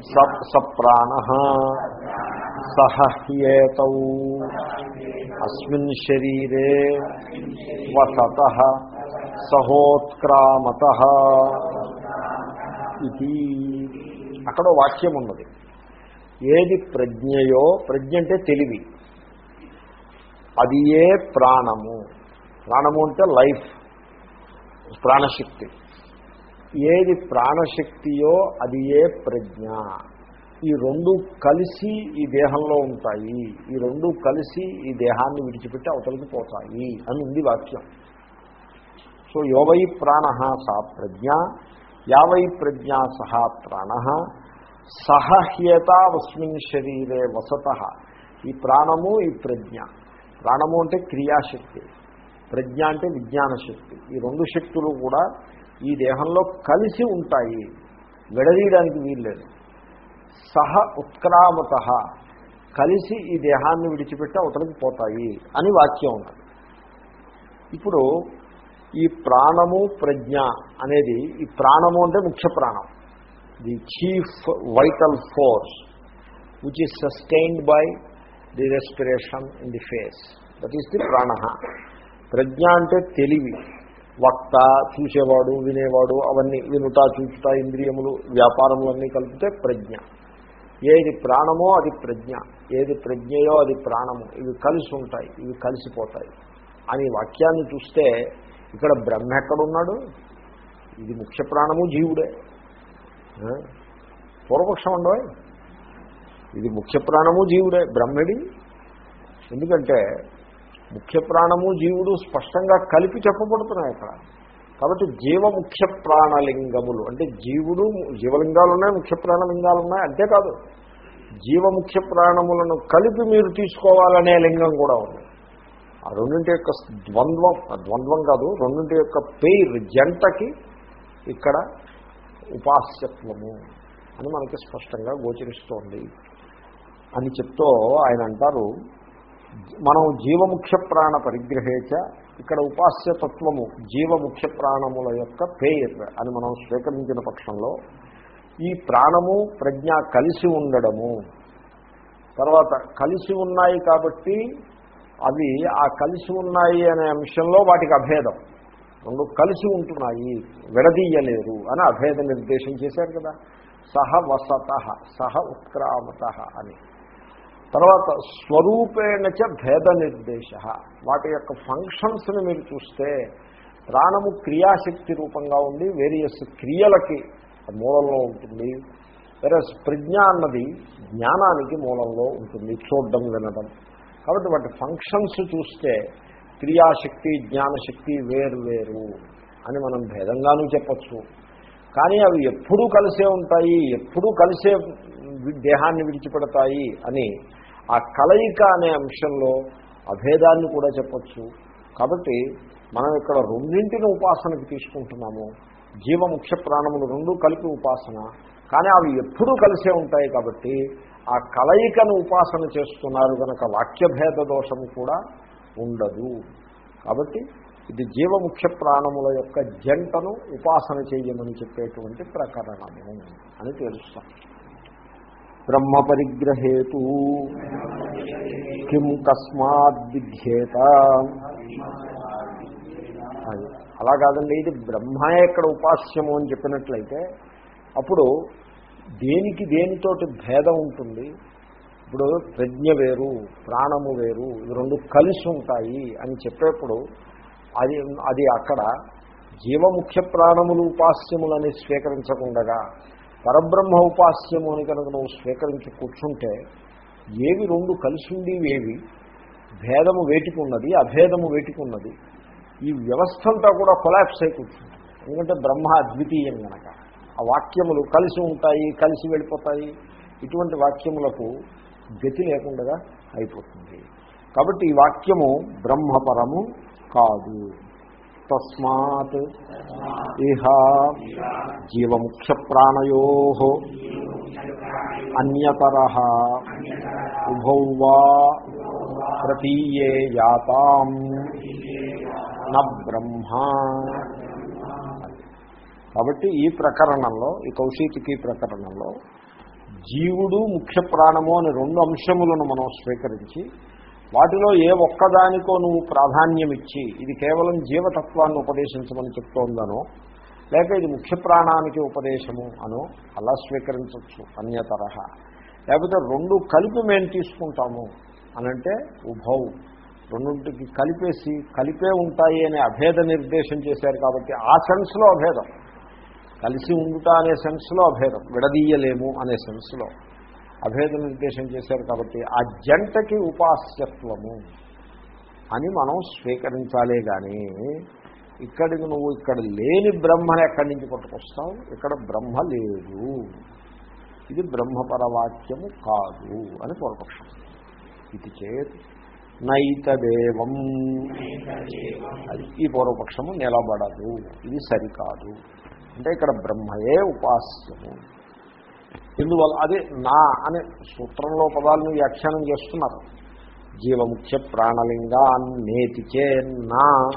యా సప్రాణ సహ్యేత అస్మిన్ శరీరే వసత సహోత్క్రామత ఇది. అక్కడ వాక్యం ఉన్నది. ఏది ప్రజ్ఞయో ప్రజ్ఞ అంటే తెలివి. అది ఏ ప్రాణము? ప్రాణము అంటే లైఫ్ ప్రాణశక్తి. ఏది ప్రాణశక్తియో అది ఏ ప్రజ్ఞ. ఈ రెండు కలిసి ఈ దేహంలో ఉంటాయి. ఈ రెండు కలిసి ఈ దేహాన్ని విడిచిపెట్టి అవతలికి పోతాయి అని ఉంది వాక్యం. సో యోవై ప్రాణ సా ప్రజ్ఞ యావై ప్రజ్ఞా సహా ప్రాణ సహహ్యతావస్మిన్ శరీరే వసత. ఈ ప్రాణము ఈ ప్రజ్ఞ. ప్రాణము అంటే క్రియాశక్తి. ప్రజ్ఞ అంటే విజ్ఞాన శక్తి ఈ రెండు శక్తులు కూడా ఈ దేహంలో కలిసి ఉంటాయి. విడదీయడానికి వీల్లేదు. సహ ఉత్క్రామత. కలిసి ఈ దేహాన్ని విడిచిపెట్టి అవతలకి పోతాయి అని వాక్యం ఉన్నది. ఇప్పుడు ఈ ప్రాణము ప్రజ్ఞ అనేది ఈ ప్రాణము అంటే ముఖ్య ప్రాణం. The chief vital force which is sustained by the respiration in the phase that is the prana prajna అంటే తెలివి. వక్త చూసేవాడు వినేవాడు అవన్నీ వినుట చూచుట ఇంద్రియములు వ్యాపారములన్నీ కలిపితే ప్రజ్ఞ. ఏది ప్రాణమో అది ప్రజ్ఞ. ఏది ప్రజ్ఞయో అది ప్రాణము. ఇవి కలిసి ఉంటాయి ఇవి కలిసిపోతాయి. అని వాక్యాన్ని చూస్తే ఇక్కడ బ్రహ్మ ఎక్కడున్నాడు? ఇది ముఖ్య ప్రాణము జీవుడే. పూర్వపక్షం ఉండవు ఇది ముఖ్య ప్రాణము జీవుడే బ్రహ్మడి. ఎందుకంటే ముఖ్య ప్రాణము జీవుడు స్పష్టంగా కలిపి చెప్పబడుతున్నాయి అక్కడ కాబట్టి జీవ ముఖ్య ప్రాణలింగములు అంటే జీవుడు జీవలింగాలు ఉన్నాయి ముఖ్య ప్రాణలింగాలు ఉన్నాయి అంతేకాదు. జీవ ముఖ్య ప్రాణములను కలిపి మీరు తీసుకోవాలనే లింగం కూడా ఉంది. ఆ రెండింటి యొక్క ద్వంద్వం ద్వంద్వం కాదు రెండింటి యొక్క పేరు జంటకి ఇక్కడ ఉపాస్యత్వము అని మనకి స్పష్టంగా గోచరిస్తోంది. అని చెప్తూ ఆయన అంటారు మనం జీవముఖ్య ప్రాణ పరిగ్రహేచ ఇక్కడ ఉపాస్యతత్వము జీవముఖ్య ప్రాణముల యొక్క పేయర్ అని మనం స్వీకరించిన పక్షంలో ఈ ప్రాణము ప్రజ్ఞ కలిసి ఉండడము. తర్వాత కలిసి ఉన్నాయి కాబట్టి అవి ఆ కలిసి ఉన్నాయి అనే అంశంలో వాటికి అభేదం. రెండు కలిసి ఉంటున్నాయి విడదీయలేరు అని అభేద నిర్దేశం చేశారు కదా. సహ వసత సహ ఉత్క్రామత అని. తర్వాత స్వరూపేణచ భేద నిర్దేశ వాటి యొక్క ఫంక్షన్స్ని మీరు చూస్తే ప్రాణము క్రియాశక్తి రూపంగా ఉండి వేరియస్ క్రియలకి మూలంలో ఉంటుంది. వేరే ప్రజ్ఞ అన్నది జ్ఞానానికి మూలంలో ఉంటుంది చూడడం వినడం. కాబట్టి వాటి ఫంక్షన్స్ చూస్తే క్రియాశక్తి జ్ఞానశక్తి వేరు వేరు అని మనం భేదంగానూ చెప్పచ్చు. కానీ అవి ఎప్పుడూ కలిసే ఉంటాయి ఎప్పుడూ కలిసే దేహాన్ని విడిచిపెడతాయి అని ఆ కలయిక అనే అంశంలో అభేదాన్ని కూడా చెప్పచ్చు. కాబట్టి మనం ఇక్కడ రెండింటిని ఉపాసనకి తీసుకుంటున్నాము. జీవ ముఖ్య ప్రాణములు రెండు కలిపి ఉపాసన. కానీ అవి ఎప్పుడూ కలిసే ఉంటాయి కాబట్టి ఆ కలయికను ఉపాసన చేస్తున్నారు కనుక వాక్యభేద దోషం కూడా ఉండదు. కాబట్టి ఇది జీవముఖ్య ప్రాణముల యొక్క జంటను ఉపాసన చేయమని చెప్పేటువంటి ప్రకరణము అని తెలుస్తాం. బ్రహ్మ పరిగ్రహేతు కిం కస్మాత్ అది. అలా కాదండి ఇది బ్రహ్మయే ఇక్కడ ఉపాస్యము అని చెప్పినట్లయితే అప్పుడు దేనికి దేనితోటి భేదం ఉంటుంది? ఇప్పుడు ప్రజ్ఞ వేరు ప్రాణము వేరు ఇవి రెండు కలిసి ఉంటాయి అని చెప్పేప్పుడు అది అది అక్కడ జీవముఖ్య ప్రాణములు ఉపాస్యములని స్వీకరించకుండగా పరబ్రహ్మ ఉపాస్యము అని కనుక నువ్వు స్వీకరించి కూర్చుంటే ఏవి రెండు కలిసిండేవి ఏవి? భేదము వేటికున్నది అభేదము వేటికున్నది. ఈ వ్యవస్థ అంతా కూడా కొలాప్స్ అయి కూర్చుంటుంది ఎందుకంటే బ్రహ్మ అద్వితీయం కనుక ఆ వాక్యములు కలిసి ఉంటాయి కలిసి వెళ్ళిపోతాయి. ఇటువంటి వాక్యములకు గతి లేకుండా అయిపోతుంది. కాబట్టి ఈ వాక్యము బ్రహ్మపరము కాదు. తస్మాత్. ఇహ జీవముఖ్య ప్రాణయో అన్యతర. ఉభౌ వా ప్రతీయే యాతాం న బ్రహ్మ. కాబట్టి ఈ ప్రకరణంలో ఈ కౌశికి ప్రకరణంలో జీవుడు ముఖ్య ప్రాణము అని రెండు అంశములను మనం స్వీకరించి వాటిలో ఏ ఒక్కదానికో నువ్వు ప్రాధాన్యం ఇచ్చి ఇది కేవలం జీవతత్వాన్ని ఉపదేశించమని చెప్తోందనో లేక ఇది ముఖ్య ప్రాణానికి ఉపదేశము అనో అలా స్వీకరించవచ్చు అన్యతరహ. లేకపోతే రెండు కలిపి మేము తీసుకుంటాము అనంటే ఉభౌ. రెండింటికి కలిపేసి కలిపే ఉంటాయి అనే అభేద నిర్దేశం చేశారు కాబట్టి ఆ సెన్స్లో అభేదం. కలిసి ఉండుట అనే సెన్స్లో అభేదం. విడదీయలేము అనే సెన్స్లో. అభేద నిర్దేశం చేశారు కాబట్టి ఆ జంటకి ఉపాస్యత్వము అని మనం స్వీకరించాలే కానీ ఇక్కడికి నువ్వు ఇక్కడ లేని బ్రహ్మని ఎక్కడి నుంచి పట్టుకొస్తావు? ఇక్కడ బ్రహ్మ లేదు. ఇది బ్రహ్మపరవాక్యము కాదు అని పూర్వపక్షం. ఇది చేత్ నైతదేవం. అది ఈ పూర్వపక్షము నిలబడదు. ఇది సరికాదు. అంటే ఇక్కడ బ్రహ్మయే ఉపాస్యము. ఎందువల్ల అదే నా అనే సూత్రంలో పదాలను వ్యాఖ్యానం చేస్తున్నారు. జీవముఖ్య ప్రాణలింగా నేతికే నా.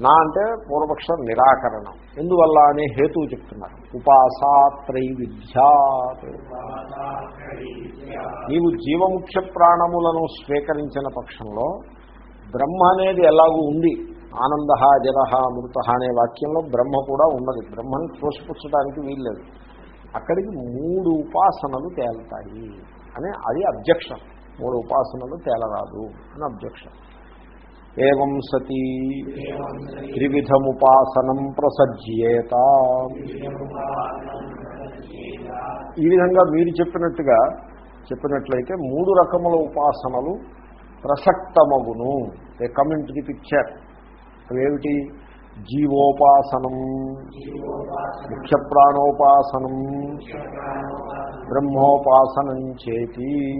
నా అంటే పూర్వపక్ష నిరాకరణం. ఎందువల్ల అనే హేతువు చెప్తున్నారు. ఉపాసాత్రై విద్యా. నీవు జీవముఖ్య ప్రాణములను స్వీకరించిన పక్షంలో బ్రహ్మ అనేది ఎలాగూ ఉంది. ఆనంద జర మృత అనే వాక్యంలో బ్రహ్మ కూడా ఉన్నది. బ్రహ్మని తోసిపుచ్చడానికి వీల్లేదు. అక్కడికి మూడు ఉపాసనలు తేలుతాయి అని అది అబ్జెక్షన్. మూడు ఉపాసనలు తేలరాదు అని అబ్జెక్షన్. ఏం సతీ త్రివిధముపాసనం ప్రసజ్యేత. ఈ విధంగా మీరు చెప్పినట్టుగా చెప్పినట్లయితే మూడు రకముల ఉపాసనలు ప్రసక్తమగును. A coming to the picture. అవేమిటి? జీవోపాసనం ముఖ్య ప్రాణోపాసనం బ్రహ్మోపాసనం చేతి.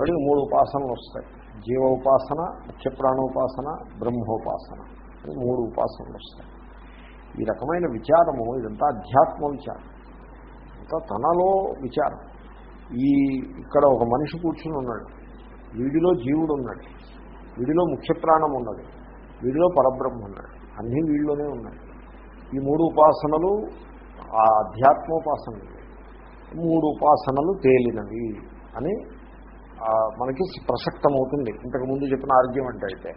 అడిగి మూడు ఉపాసనలు వస్తాయి. జీవోపాసన ముఖ్య ప్రాణోపాసన బ్రహ్మోపాసన. అని మూడు ఉపాసనలు వస్తాయి. ఈ రకమైన విచారము ఇదంతా అధ్యాత్మ విచారం. అంతా తనలో విచారం. ఈ ఇక్కడ ఒక మనిషి కూర్చుని ఉన్నాడు. వీడిలో జీవుడు ఉన్నాడు. వీడిలో ముఖ్య ప్రాణం ఉన్నది. వీడిలో పరబ్రహ్మ ఉన్నాడు. అన్నీ వీళ్ళలోనే ఉన్నాయి. ఈ మూడు ఉపాసనలు ఆధ్యాత్మోపాసనలు మూడు ఉపాసనలు తేలినవి అని మనకి ప్రసక్తమవుతుంది. ఇంతకుముందు చెప్పిన ఆర్గ్యుమెంట్ అయితే.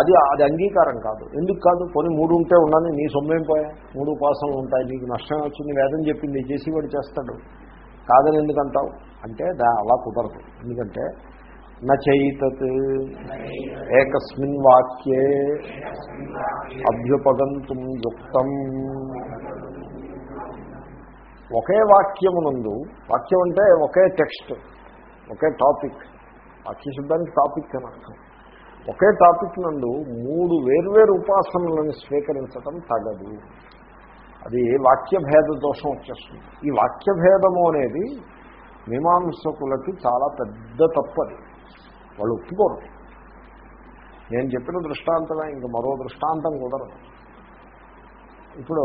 అది అది అంగీకారం కాదు. ఎందుకు కాదు? కొన్ని మూడు ఉంటే ఉండని నీ సొమ్మేం పోయా? మూడు ఉపాసనలు ఉంటాయి నీకు నష్టం వచ్చింది వేదం చెప్పింది చేసి వాడు చేస్తాడు. కాదని ఎందుకంటావు అంటే దా అలా కుదరదు. ఎందుకంటే నైతత్ ఏకస్మిన్ వాక్యే అభ్యుపగంతుం యుక్తం. ఒకే వాక్యమునందు వాక్యం అంటే ఒకే టెక్స్ట్ ఒకే టాపిక్. వాక్య శబ్దానికి టాపిక్ అని అర్థం. ఒకే టాపిక్ నందు మూడు వేర్వేరు ఉపాసనలను స్వీకరించటం తగదు. అది వాక్యభేద దోషం వచ్చేస్తుంది. ఈ వాక్యభేదము అనేది మీమాంసకులకి చాలా పెద్ద తప్పది వాళ్ళు ఒప్పుకోరు. నేను చెప్పిన దృష్టాంతమే ఇంక మరో దృష్టాంతం కుదరదు. ఇప్పుడు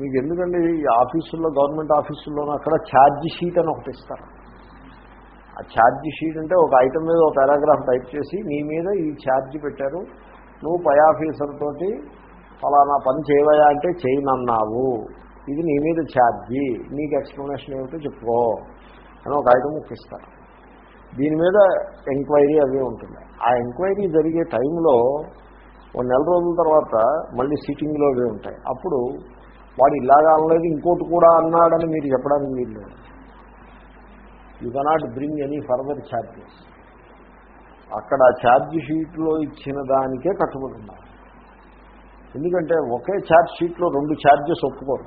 మీకు ఎందుకండి ఈ ఆఫీసుల్లో గవర్నమెంట్ ఆఫీసుల్లోనూ అక్కడ ఛార్జ్ షీట్ అని ఒకటి ఇస్తారు. ఆ ఛార్జ్ షీట్ అంటే ఒక ఐటమ్ మీద ఒక పారాగ్రాఫ్ టైప్ చేసి నీ మీద ఈ ఛార్జ్ పెట్టారు. నువ్వు పై ఆఫీసర్ తోటి ఫలానా పని చేయవయా అంటే చేయనన్నావు. ఇది నీ మీద ఛార్జీ. నీకు ఎక్స్ప్లెనేషన్ ఏమిటో చెప్పుకో అని ఒక ఐటమ్ ఇస్తారు దీని మీద ఎంక్వైరీ అవి ఉంటుంది ఆ ఎంక్వైరీ జరిగే టైంలో ఓ నెల రోజుల తర్వాత మళ్ళీ సిట్టింగ్లో అవి ఉంటాయి. అప్పుడు వాడు ఇలాగా అనలేదు ఇంకోటి కూడా అన్నాడని మీరు చెప్పడానికి మీరు లేదు. You cannot bring any further charges అక్కడ ఛార్జ్ షీట్లో ఇచ్చిన దానికే కట్టుబడి ఉన్నారు. ఎందుకంటే ఒకే ఛార్జ్ షీట్లో రెండు ఛార్జెస్ ఒప్పుకోరు.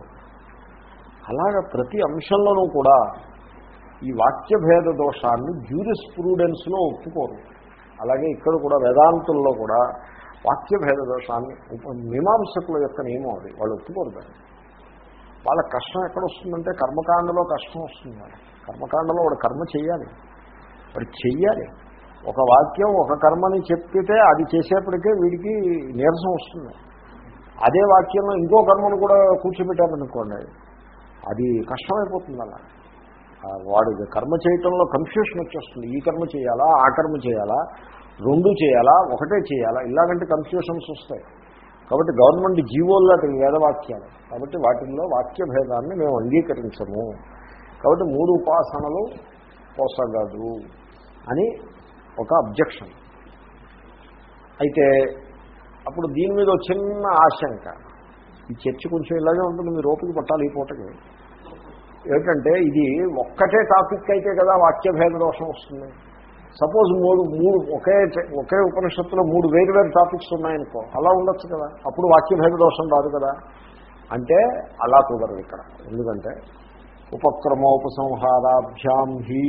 అలాగా ప్రతి అంశంలోనూ కూడా ఈ వాక్యభేద దోషాన్ని జ్యూరిస్ప్రూడెన్స్లో ఒప్పుకోరు. అలాగే ఇక్కడ కూడా వేదాంతుల్లో కూడా వాక్యభేద దోషాన్ని మీమాంసకుల యొక్క నియమం అది. వాళ్ళు ఒప్పుకోరు దాన్ని. వాళ్ళ కష్టం ఎక్కడ వస్తుందంటే కర్మకాండలో కష్టం వస్తుంది కర్మకాండలో వాడు కర్మ చేయాలి వాడు చెయ్యాలి. ఒక వాక్యం ఒక కర్మని చెప్పితే అది చేసేప్పటికే వీడికి నీరసం వస్తుంది. అదే వాక్యంలో ఇంకో కర్మను కూడా కూర్చోబెట్టారనుకోండి అది కష్టమైపోతుంది అలా. వాడు కర్మ చేయటంలో కన్ఫ్యూషన్ వచ్చేస్తుంది. ఈ కర్మ చేయాలా ఆ కర్మ చేయాలా రెండు చేయాలా ఒకటే చేయాలా ఇలాగంటే కన్ఫ్యూషన్స్ వస్తాయి. కాబట్టి గవర్నమెంట్ జీవోల్లో వేదవాక్యాలు. కాబట్టి వాటిల్లో వాక్య భేదాన్ని మేము అంగీకరించము. కాబట్టి మూడు ఉపాసనలు పోసగదు అని ఒక అబ్జెక్షన్ అయితే అప్పుడు దీని మీద ఒక చిన్న ఆశంక. ఈ చర్చ కొంచెం ఇలాగే ఉంటుంది మీరు ఓపిక పట్టాలి ఈ పూటకి. ఏమిటంటే ఇది ఒక్కటే టాపిక్ అయితే కదా వాక్యభేద దోషం వస్తుంది. సపోజ్ మూడు మూడు ఒకే ఒకే ఉపనిషత్తులో మూడు వేరు వేరు టాపిక్స్ ఉన్నాయనుకో అలా ఉండొచ్చు కదా. అప్పుడు వాక్యభేద దోషం రాదు కదా. అంటే అలా కుదరదు ఇక్కడ. ఎందుకంటే ఉపక్రమోపసంహారాభ్యాం హి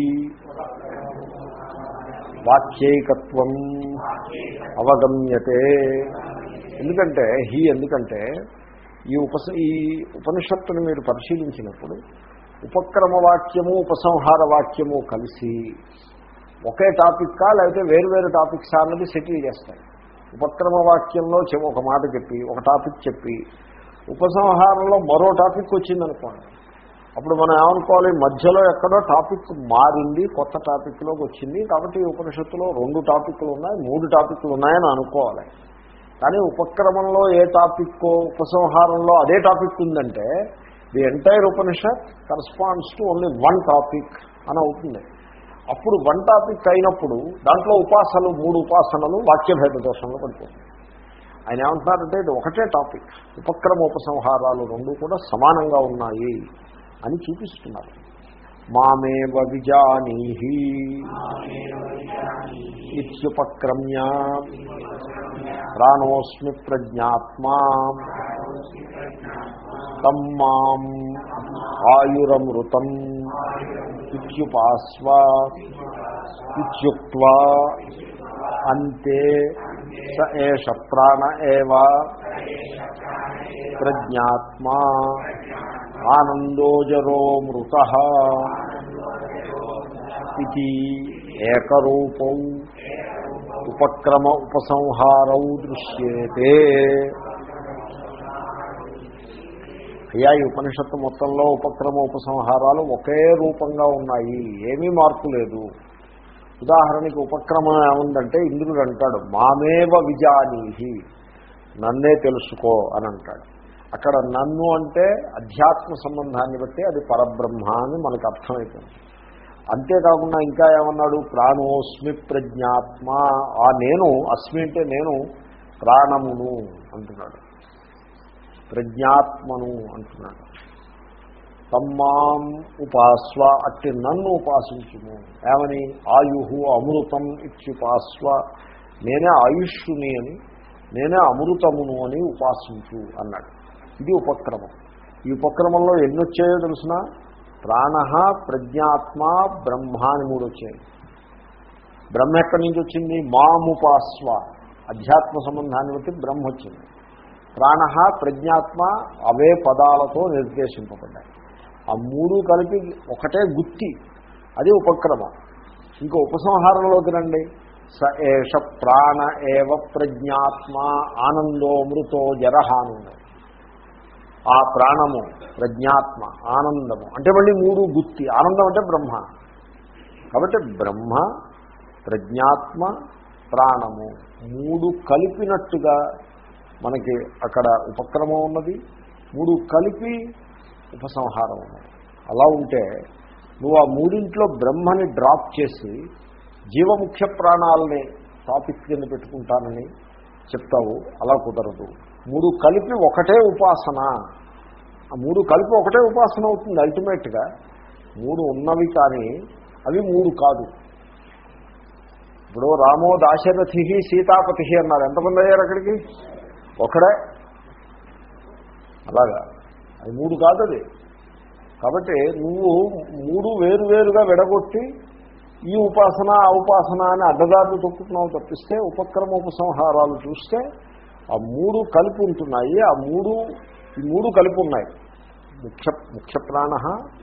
వాక్యైకత్వం అవగమ్యతే. ఎందుకంటే హీ ఎందుకంటే ఈ ఉపస ఈ ఉపనిషత్తుని మీరు పరిశీలించినప్పుడు ఉపక్రమ వాక్యము ఉపసంహార వాక్యము కలిసి ఒకే టాపిక్కా లేకపోతే వేరువేరు టాపిక్స్ అన్నది సెటిల్ చేస్తాయి. ఉపక్రమ వాక్యంలో చె- ఒక మాట చెప్పి ఒక టాపిక్ చెప్పి ఉపసంహారంలో మరో టాపిక్ వచ్చిందనుకోండి. అప్పుడు మనం ఏమనుకోవాలి? మధ్యలో ఎక్కడో టాపిక్ మారింది కొత్త టాపిక్లోకి వచ్చింది కాబట్టి ఉపనిషత్తులో రెండు టాపిక్లు ఉన్నాయి మూడు టాపిక్లు ఉన్నాయని అనుకోవాలి. కానీ ఉపక్రమంలో ఏ టాపిక్ ఉపసంహారంలో అదే టాపిక్ ఉందంటే the entire Upanishad corresponds to only one topic అని అవుతుంది. అప్పుడు వన్ టాపిక్ అయినప్పుడు దాంట్లో ఉపాసనలు మూడు ఉపాసనలు వాక్యభేద దోషంలో పడిపోతుంది ఆయన ఏమంటున్నారంటే ఇది ఒకటే టాపిక్ ఉపక్రమ ఉపసంహారాలు రెండు కూడా సమానంగా ఉన్నాయి అని చూపిస్తున్నారు. మామేవ విజానీహి ఇత్యుపక్రమ్య ప్రాణోస్మి ప్రజ్ఞాత్మా తమ్మాం ఆయురమృతం ఇత్యుపాస్వ ఇత్యుక్త్వా అంతే స ఏష ప్రాణ ఏవ ప్రజ్ఞాత్మా ఆనందోజరో మృత ఇది ఏకరూపౌ ఉపక్రమ ఉపసంహారౌ దృశ్యేతే అయ్యా ఈ ఉపనిషత్తు మొత్తంలో ఉపక్రమ ఉపసంహారాలు ఒకే రూపంగా ఉన్నాయి. ఏమీ మార్పు లేదు. ఉదాహరణకి ఉపక్రమం ఏముందంటే ఇంద్రుడు అంటాడు మామేవ విజానీహి నన్నే తెలుసుకో అని అంటాడు. అక్కడ నన్ను అంటే అధ్యాత్మ సంబంధాన్ని బట్టి అది పరబ్రహ్మ అని మనకు అర్థమైపోయింది. అంతేకాకుండా ఇంకా ఏమన్నాడు ప్రాణోస్మి ప్రజ్ఞాత్మ ఆ నేను అస్మి అంటే నేను ప్రాణమును అంటున్నాడు. ప్రజ్ఞాత్మను అంటున్నాడు. తమ్మాం ఉపాస్వ అట్టి నన్ను ఉపాసించుము. ఏమని? ఆయు అమృతం ఇత్యుపాస్వ. నేనే ఆయుష్ని అని నేనే అమృతమును అని ఉపాసించు అన్నాడు. ఇది ఉపక్రమం. ఈ ఉపక్రమంలో ఎన్ని వచ్చాయో తెలిసిన? ప్రాణ ప్రజ్ఞాత్మ బ్రహ్మ అని మూడు వచ్చాయి బ్రహ్మ ఎక్కడి నుంచి వచ్చింది మాముపాస్వ. అధ్యాత్మ సంబంధాన్ని బట్టి బ్రహ్మ వచ్చింది. ప్రాణ ప్రజ్ఞాత్మ అవే పదాలతో నిర్దేశింపబడ్డాయి. ఆ మూడు కలిపి ఒకటే గుత్తి. అది ఉపక్రమం. ఇంకా ఉపసంహారంలోకి రండి. స ఏష ప్రాణ ఏవ ప్రజ్ఞాత్మ ఆనందో మృతో జరహానందం ఆ ప్రాణము ప్రజ్ఞాత్మ ఆనందము. అంటే మళ్ళీ మూడు గుత్తి. ఆనందం అంటే బ్రహ్మ. కాబట్టి బ్రహ్మ ప్రజ్ఞాత్మ ప్రాణము మూడు కలిపినట్టుగా మనకి అక్కడ ఉపక్రమం ఉన్నది. మూడు కలిపి ఉపసంహారం ఉన్నది. అలా ఉంటే నువ్వు ఆ మూడింట్లో బ్రహ్మని డ్రాప్ చేసి జీవముఖ్య ప్రాణాలని టాపిక్ కింద పెట్టుకుంటానని చెప్తావు. అలా కుదరదు. మూడు కలిపి ఒకటే ఉపాసన. ఆ మూడు కలిపి ఒకటే ఉపాసన అవుతుంది అల్టిమేట్గా. మూడు ఉన్నవి కానీ అవి మూడు కాదు. ఇప్పుడు రామో దాశరథి సీతాపతి అన్నారు. ఎంతమంది అయ్యారు అక్కడికి? ఒకడే అలాగా. అది మూడు కాదు అది కాబట్టి నువ్వు మూడు వేరువేరుగా విడగొట్టి ఈ ఉపాసన ఆ ఉపాసన అని అడ్డదారులు తొక్కుతున్నావు తప్పిస్తే ఉపక్రమ ఉపసంహారాలు చూస్తే ఆ మూడు కలిపి ఉంటున్నాయి. ఆ మూడు ఈ మూడు కలిపి ఉన్నాయి. ముఖ్య ముఖ్య ప్రాణ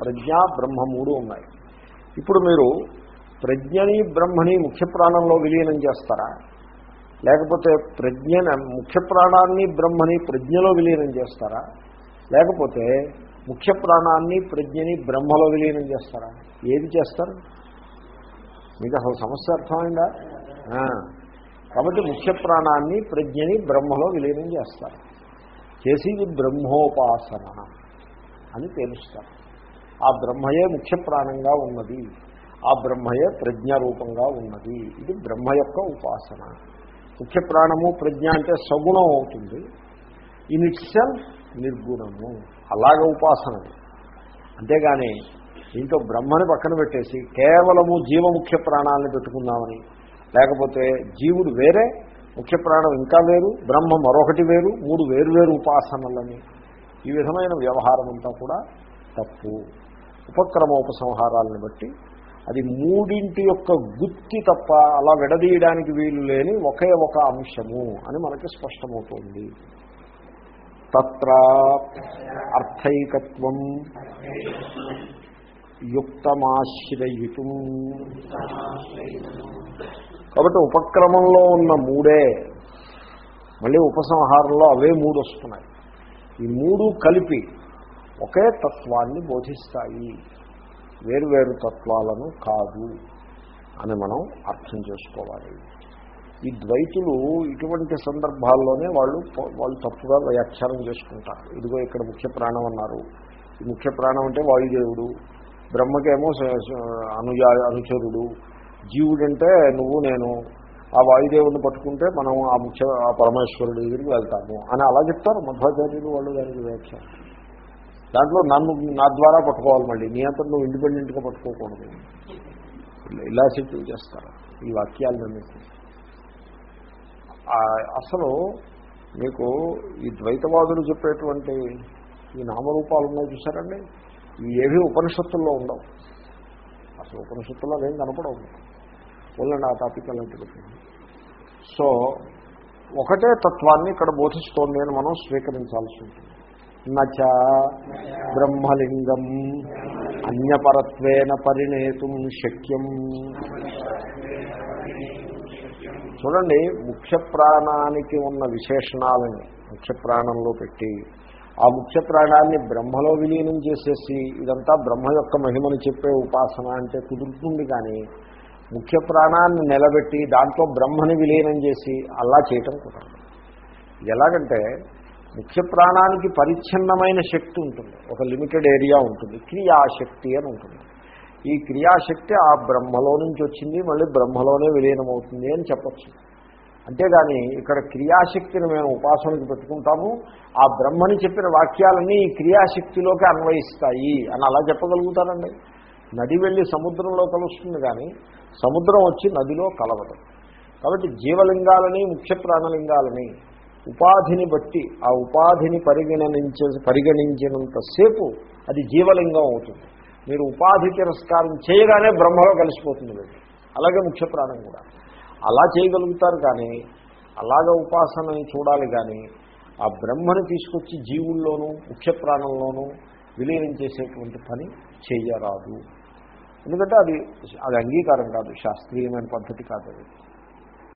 ప్రజ్ఞ బ్రహ్మ మూడు ఉన్నాయి. ఇప్పుడు మీరు ప్రజ్ఞని బ్రహ్మని ముఖ్య ప్రాణంలో విలీనం చేస్తారా? లేకపోతే ప్రజ్ఞ ముఖ్య ప్రాణాన్ని బ్రహ్మని ప్రజ్ఞలో విలీనం చేస్తారా? లేకపోతే ముఖ్య ప్రాణాన్ని ప్రజ్ఞని బ్రహ్మలో విలీనం చేస్తారా? ఏది చేస్తారు? మీకు అసలు సమస్య అర్థమైందా? కాబట్టి ముఖ్య ప్రాణాన్ని ప్రజ్ఞని బ్రహ్మలో విలీనం చేస్తారు. చేసేది బ్రహ్మోపాసన అని తెలుస్తారు ఆ బ్రహ్మయే ముఖ్య ప్రాణంగా ఉన్నది. ఆ బ్రహ్మయే ప్రజ్ఞ రూపంగా ఉన్నది. ఇది బ్రహ్మ యొక్క ఉపాసన. ముఖ్య ప్రాణము ప్రజ్ఞ అంటే సగుణం అవుతుంది. ఇన్ ఇట్ సెల్ఫ్ నిర్గుణము. అలాగ ఉపాసన. అంతేగాని దీంట్లో బ్రహ్మని పక్కన పెట్టేసి కేవలము జీవముఖ్య ప్రాణాలను పెట్టుకుందామని. లేకపోతే జీవుడు వేరే ముఖ్య ప్రాణం ఇంకా వేరు బ్రహ్మ మరొకటి వేరు మూడు వేరు వేరు ఉపాసనలని. ఈ విధమైన వ్యవహారం అంతా కూడా తప్పు. ఉపక్రమోపసంహారాలను బట్టి అది మూడింటి యొక్క గుత్తి తప్ప అలా విడదీయడానికి వీలు లేని ఒకే ఒక అంశము అని మనకి స్పష్టమవుతోంది. తత్ర అర్థైకత్వం యుక్తమాశ్రయితు. కాబట్టి ఉపక్రమంలో ఉన్న మూడే మళ్ళీ ఉపసంహారంలో అవే మూడు వస్తున్నాయి. ఈ మూడు కలిపి ఒకే తత్వాన్ని బోధిస్తాయి. వేరువేరు తత్వాలను కాదు అని మనం అర్థం చేసుకోవాలి. ఈ ద్వైతులు ఇటువంటి సందర్భాల్లోనే వాళ్ళు వాళ్ళు తప్పుగా వ్యాఖ్యానం చేసుకుంటారు. ఇదిగో ఇక్కడ ముఖ్య ప్రాణం అన్నారు. ఈ ముఖ్య ప్రాణం అంటే వాయుదేవుడు. బ్రహ్మకేమో స- అనుజా అనుచరుడు. జీవుడంటే నువ్వు నేను. ఆ వాయుదేవుడిని పట్టుకుంటే మనం ఆ ముఖ్య ఆ పరమేశ్వరుడి దగ్గరికి వెళ్తాము అని అలా చెప్తారు మధ్వాచార్యులు వాళ్ళు దానికి వ్యాఖ్యానం. దాంట్లో నన్ను నా ద్వారా పట్టుకోవాలి మళ్ళీ. నీ అంతా నువ్వు ఇండిపెండెంట్గా పట్టుకోకూడదు. ఇలా- సెటిల్ చేస్తారు. ఈ వాక్యాలన్నింటినీ అసలు మీకు ఈ ద్వైతవాదులు చెప్పేటువంటి ఈ నామరూపాలు ఉన్నాయి చూసారండి ఇవి ఏవి ఉపనిషత్తుల్లో ఉండవు. అసలు ఉపనిషత్తుల్లో అదేం కనపడవు. ఓన్లండి ఆ టాపిక్ అలాంటి సో ఒకటే తత్వాన్ని ఇక్కడ బోధిస్తోంది అని మనం స్వీకరించాల్సి ఉంటుంది. నచ బ్రహ్మలింగం అన్యపరత్వేన పరిణేతుం శక్యం. చూడండి ముఖ్య ప్రాణానికి ఉన్న విశేషణాలని ముఖ్య ప్రాణంలో పెట్టి ఆ ముఖ్య ప్రాణాన్ని బ్రహ్మలో విలీనం చేసేసి ఇదంతా బ్రహ్మ యొక్క మహిమను చెప్పే ఉపాసన అంటే కుదురుతుంది కానీ ముఖ్య ప్రాణాన్ని నిలబెట్టి దాంట్లో బ్రహ్మని విలీనం చేసి అలా చేయటం కుదరదు. ఎలాగంటే ముఖ్య ప్రాణానికి పరిచ్ఛిన్నమైన శక్తి ఉంటుంది. ఒక లిమిటెడ్ ఏరియా ఉంటుంది. క్రియాశక్తి అని ఉంటుంది. ఈ క్రియాశక్తి ఆ బ్రహ్మలో నుంచి వచ్చింది మళ్ళీ బ్రహ్మలోనే విలీనమవుతుంది అని చెప్పచ్చు. అంతేగాని ఇక్కడ క్రియాశక్తిని మేము ఉపాసనకు పెట్టుకుంటాము. ఆ బ్రహ్మని చెప్పిన వాక్యాలన్నీ ఈ క్రియాశక్తిలోకి అన్వయిస్తాయి అని అలా చెప్పగలుగుతారండి. నది వెళ్ళి సముద్రంలో కలుస్తుంది కానీ సముద్రం వచ్చి నదిలో కలవదు. కాబట్టి జీవలింగాలని ముఖ్య ప్రాణలింగాలని ఉపాధిని బట్టి ఆ ఉపాధిని పరిగణించే పరిగణించినంతసేపు అది జీవలింగం అవుతుంది. మీరు ఉపాధి తిరస్కారం చేయగానే బ్రహ్మలో కలిసిపోతుంది వీళ్ళు అలాగే ముఖ్య ప్రాణం కూడా. అలా చేయగలుగుతారు కానీ అలాగ ఉపాసనని చూడాలి కానీ ఆ బ్రహ్మని తీసుకొచ్చి జీవుల్లోనూ ముఖ్య ప్రాణంలోనూ విలీనం చేసేటువంటి పని చేయరాదు. ఎందుకంటే అది అది అంగీకారం కాదు శాస్త్రీయమైన పద్ధతి కాదు అది.